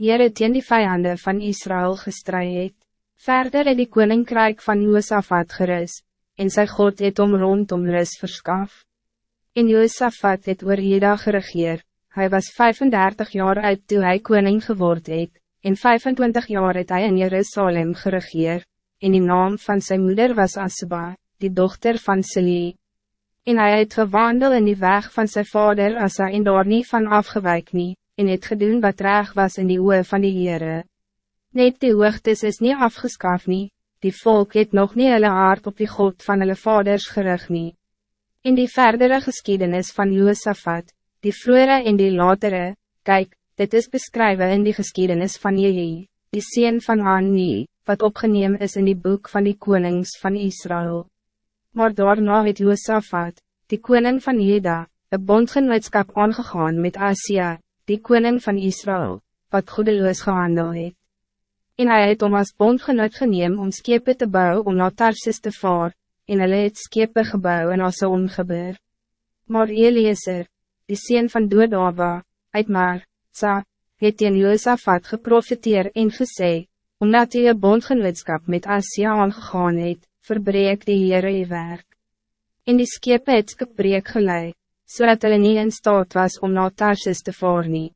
Heere teen die vijanden van Israël gestrui het. Verder het die koninkrijk van Joosafat geris, en sy God het om rondom ris verskaf. En Joosafat het oor Jeda geregeer, hy was 35 jaar oud toe hy koning geword het, en 25 jaar het hy in Jerusalem geregeer, en die naam van zijn moeder was Asba, die dochter van Seli. En hij het gewandel in die weg van zijn vader as hy en daar nie van afgewijk nie, en het gedoen wat reg was in die oe van die Heere. Net die hoogtes is niet afgeskaf nie, die volk het nog niet hulle hart op die God van hulle vaders gerig nie. In die verdere geschiedenis van Joosafat, die vroere en die latere, kijk, dit is beschrijven in die geschiedenis van Jehi, die sien van Anni, wat opgeneem is in die boek van die konings van Israël. Maar daarna het Joosafat, die koning van Jeda, een bondgenootskap aangegaan met Asia, die koning van Israël, wat goedeloos gehandel het en hij het om as bondgenoot geneem om skepe te bouwen om naar Tarsis te vaar, en hulle het skepe gebouw en as ongebeur. Maar Eliezer, die sien van Doodawa, uit maar, sa, het in Josafat geprofiteer en gesê, omdat hy een bondgenootskap met Asia aangegaan het, verbreek die Heere die werk. En die skepe het skipbreek geleid, zodat so hulle nie in staat was om naar Tarsis te nie.